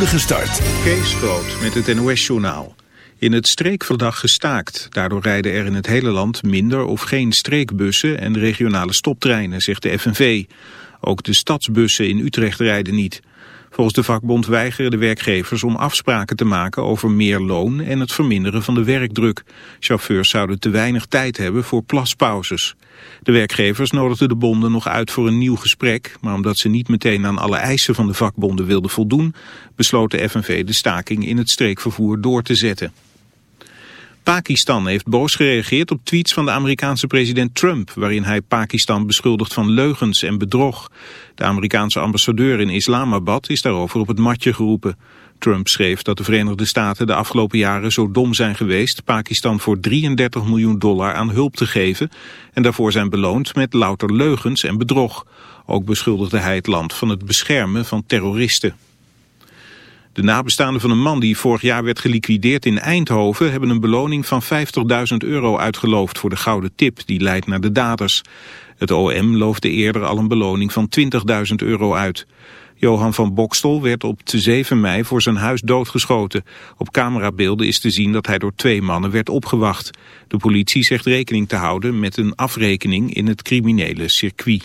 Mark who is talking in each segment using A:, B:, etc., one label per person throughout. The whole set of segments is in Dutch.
A: spoedige start.
B: Kees Groot met het NOS-journaal. In het streekverdag gestaakt. Daardoor rijden er in het hele land minder of geen streekbussen en regionale stoptreinen, zegt de FNV. Ook de stadsbussen in Utrecht rijden niet. Volgens de vakbond weigeren de werkgevers om afspraken te maken over meer loon en het verminderen van de werkdruk. Chauffeurs zouden te weinig tijd hebben voor plaspauzes. De werkgevers nodigden de bonden nog uit voor een nieuw gesprek, maar omdat ze niet meteen aan alle eisen van de vakbonden wilden voldoen, besloot de FNV de staking in het streekvervoer door te zetten. Pakistan heeft boos gereageerd op tweets van de Amerikaanse president Trump... waarin hij Pakistan beschuldigt van leugens en bedrog. De Amerikaanse ambassadeur in Islamabad is daarover op het matje geroepen. Trump schreef dat de Verenigde Staten de afgelopen jaren zo dom zijn geweest... Pakistan voor 33 miljoen dollar aan hulp te geven... en daarvoor zijn beloond met louter leugens en bedrog. Ook beschuldigde hij het land van het beschermen van terroristen. De nabestaanden van een man die vorig jaar werd geliquideerd in Eindhoven... hebben een beloning van 50.000 euro uitgeloofd voor de gouden tip die leidt naar de daders. Het OM loofde eerder al een beloning van 20.000 euro uit. Johan van Bokstel werd op 7 mei voor zijn huis doodgeschoten. Op camerabeelden is te zien dat hij door twee mannen werd opgewacht. De politie zegt rekening te houden met een afrekening in het criminele circuit.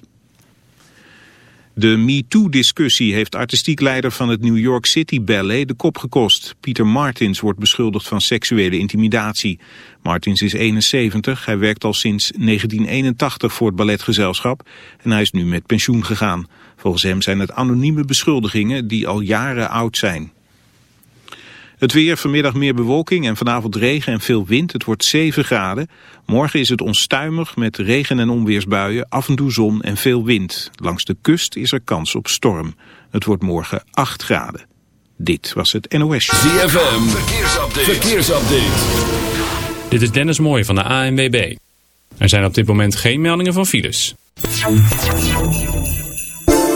B: De MeToo-discussie heeft artistiek leider van het New York City Ballet de kop gekost. Peter Martins wordt beschuldigd van seksuele intimidatie. Martins is 71, hij werkt al sinds 1981 voor het balletgezelschap en hij is nu met pensioen gegaan. Volgens hem zijn het anonieme beschuldigingen die al jaren oud zijn. Het weer, vanmiddag meer bewolking en vanavond regen en veel wind. Het wordt 7 graden. Morgen is het onstuimig met regen- en onweersbuien, af en toe zon en veel wind. Langs de kust is er kans op storm. Het wordt morgen 8 graden. Dit was het NOS.
A: ZFM, verkeersupdate. verkeersupdate.
C: Dit is Dennis Mooij van de ANWB. Er zijn op dit moment geen meldingen van files.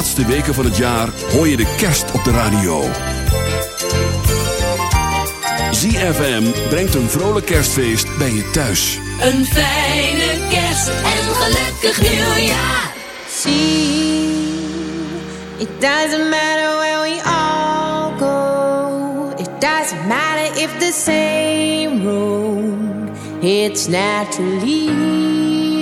A: laatste weken van het jaar hoor je de kerst op de radio. ZFM brengt een vrolijk kerstfeest bij je thuis.
D: Een fijne kerst en gelukkig nieuwjaar.
E: See, it doesn't matter where we all go. It doesn't matter if the same road. It's naturally.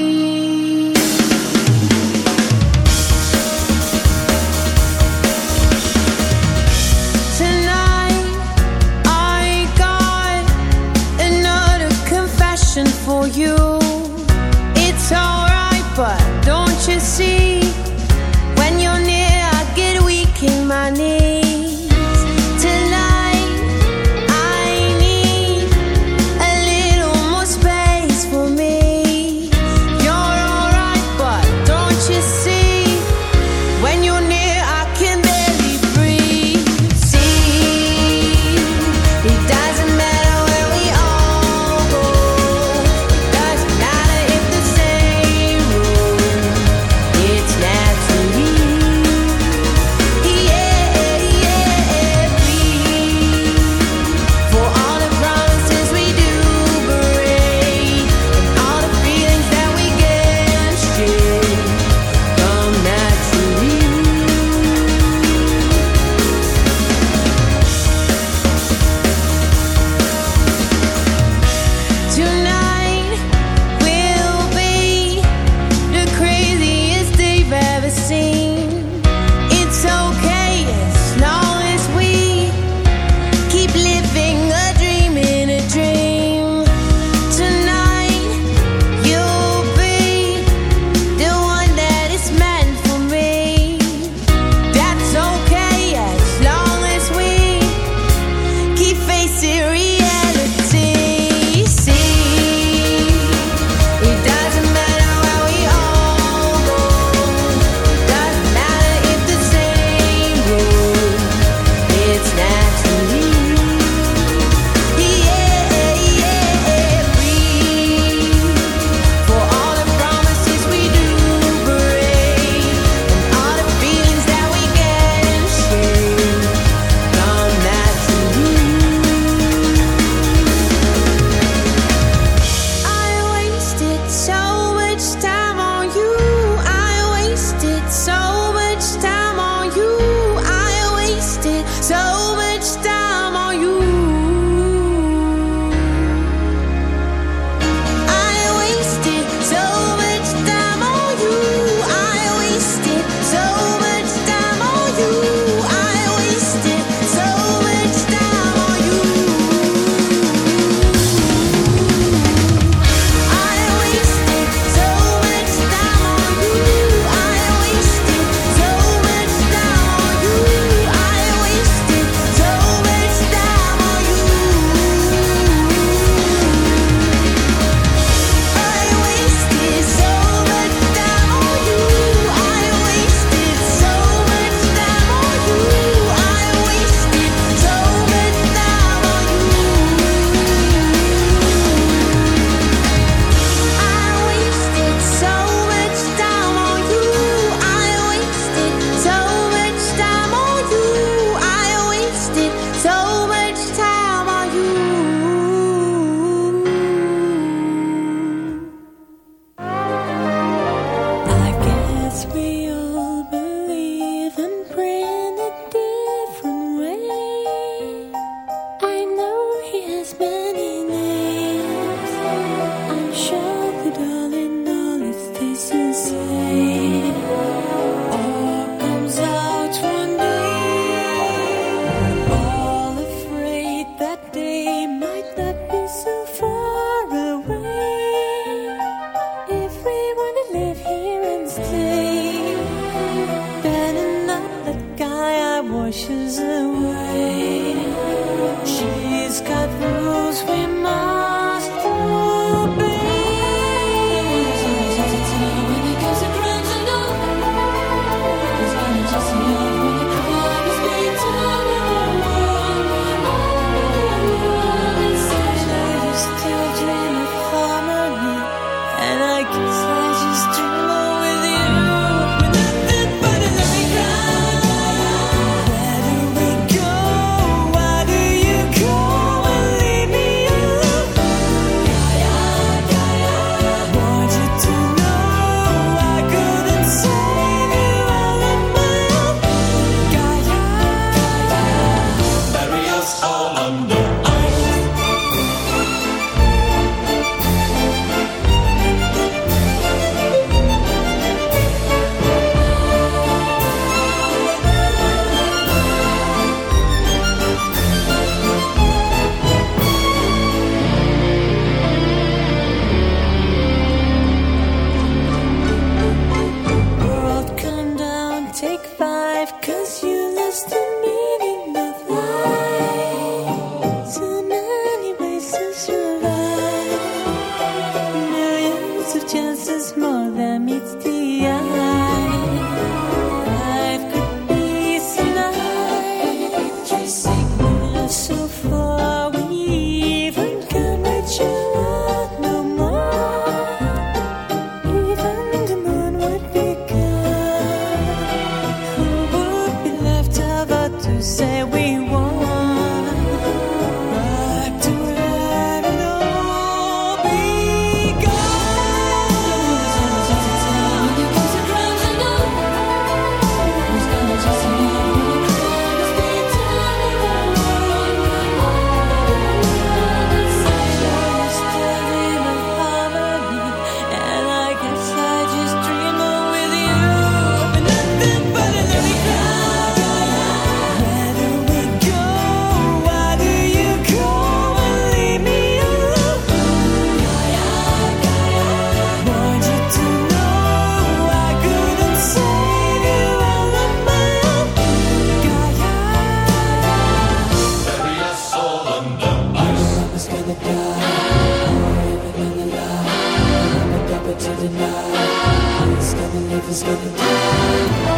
E: if it's gonna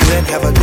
F: and have a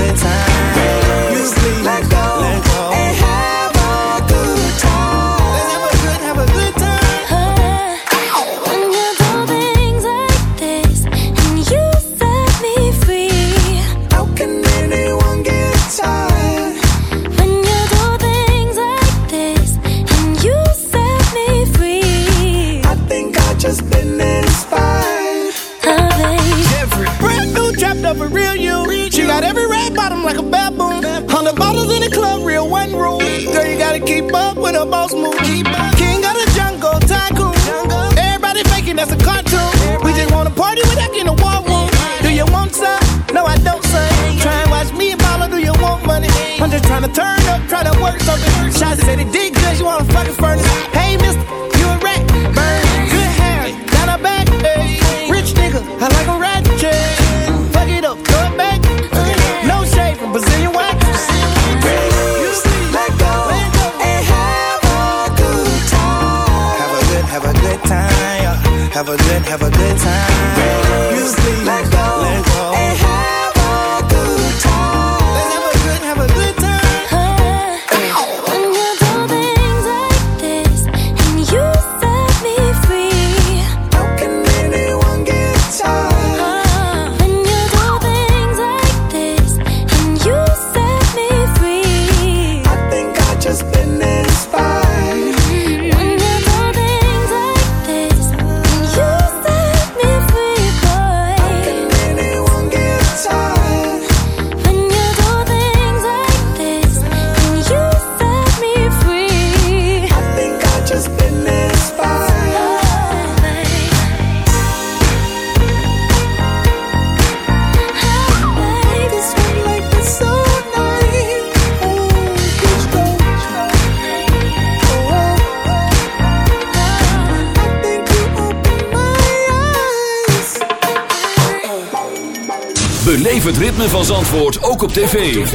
A: het ritme van Zandvoort ook op tv.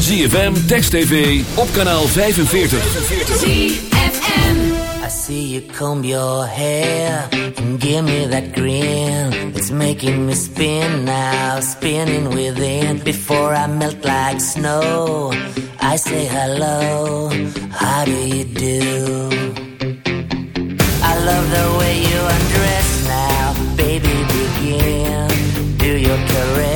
A: ZFM, Text TV, op kanaal 45.
G: ZFM.
H: I see you comb your hair and give me that grin. It's making me spin now, spinning within. Before I melt like snow, I say hello. How do you do? I love the way you undress now, baby. Begin. Do your heart's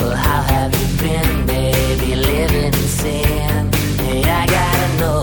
H: Well, how have you been? Living in sin. I gotta know,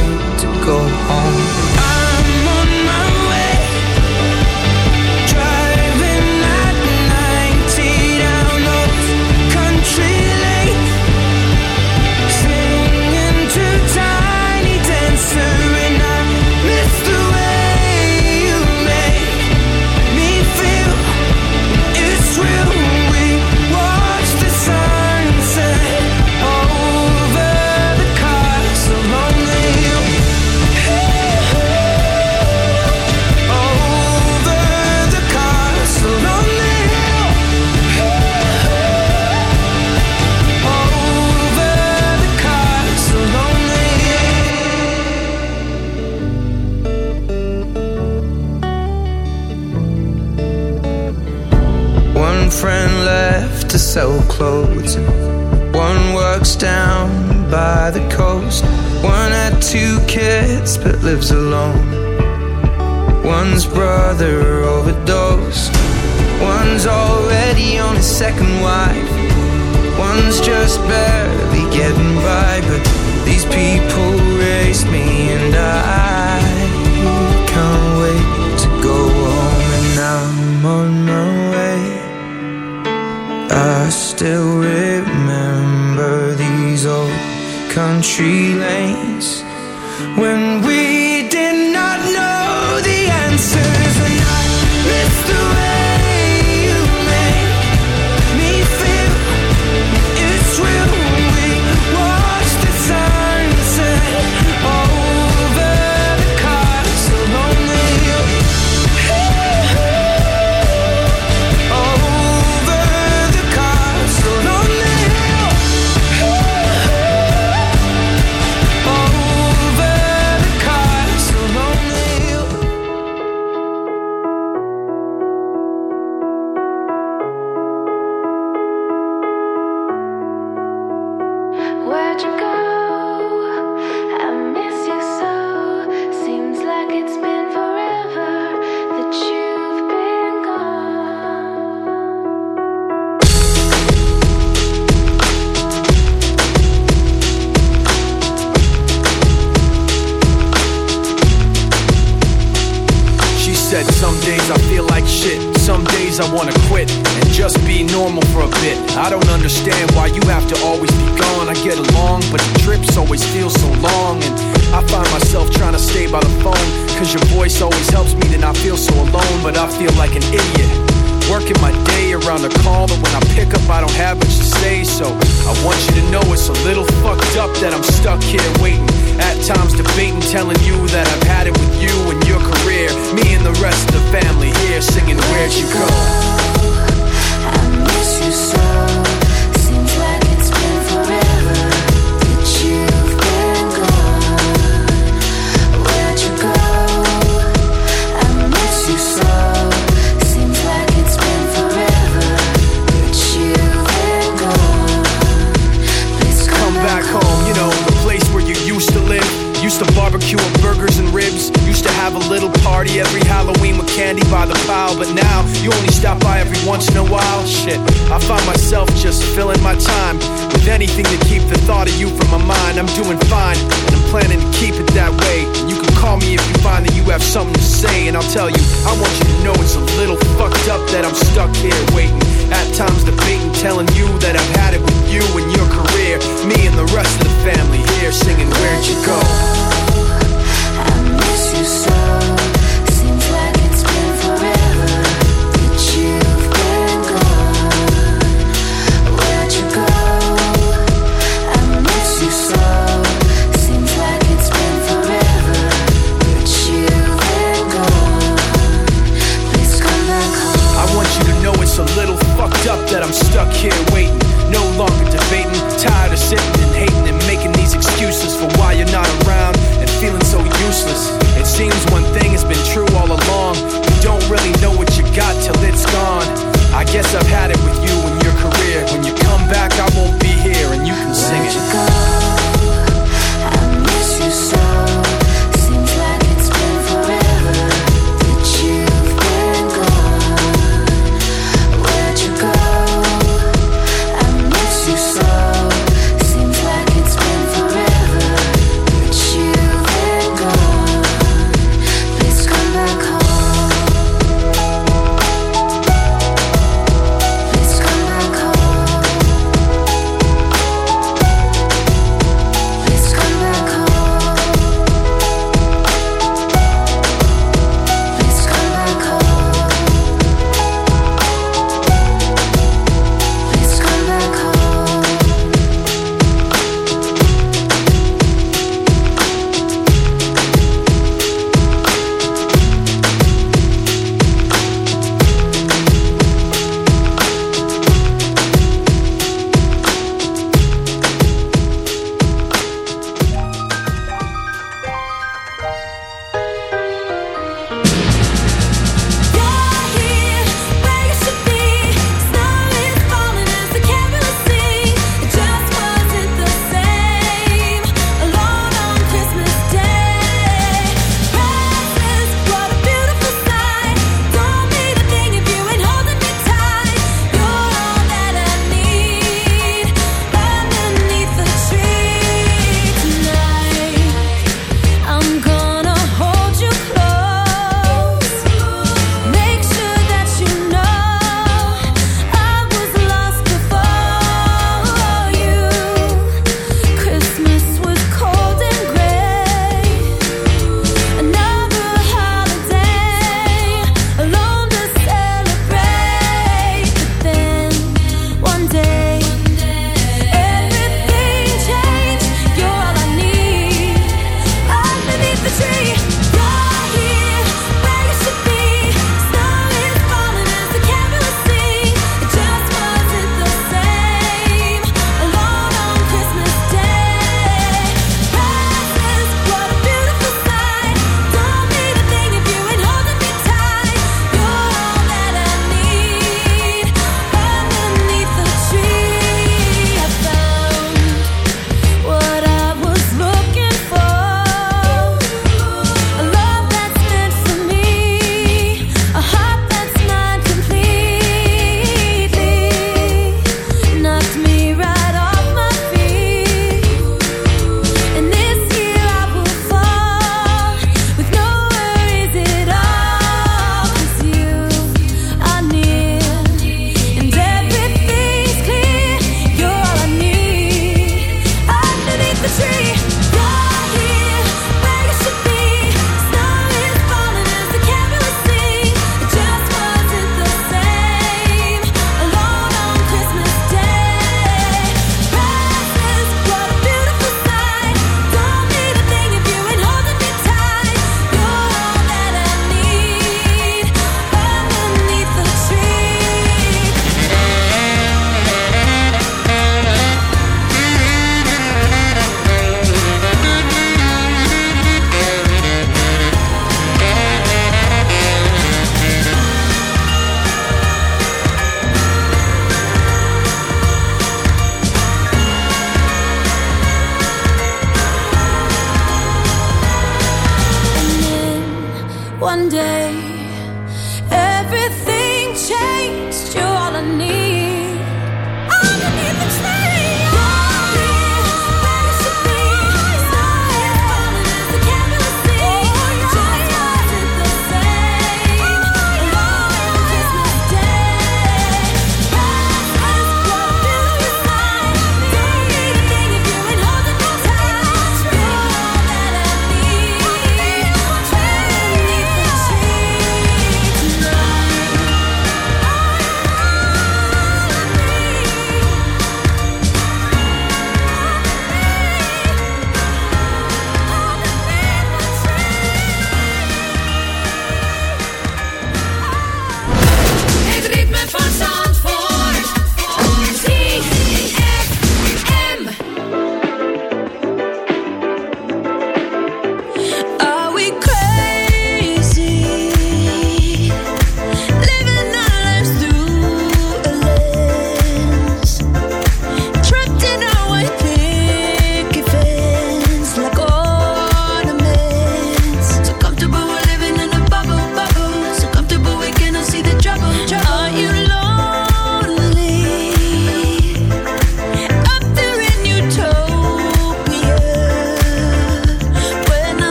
G: telling you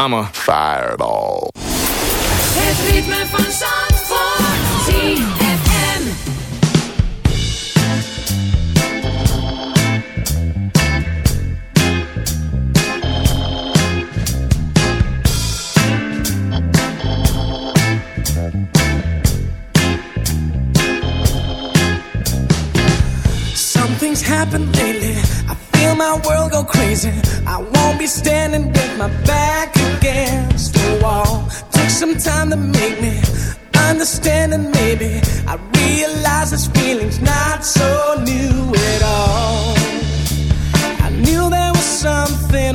F: I'm
I: a fireball.
D: Het ritme van Zandvoort, ZFM.
J: Something's happened lately. I feel my world go crazy. I won't be standing with my back against the wall. Took some time to make me understand, and maybe I realize this feeling's not so new at all. I knew there was something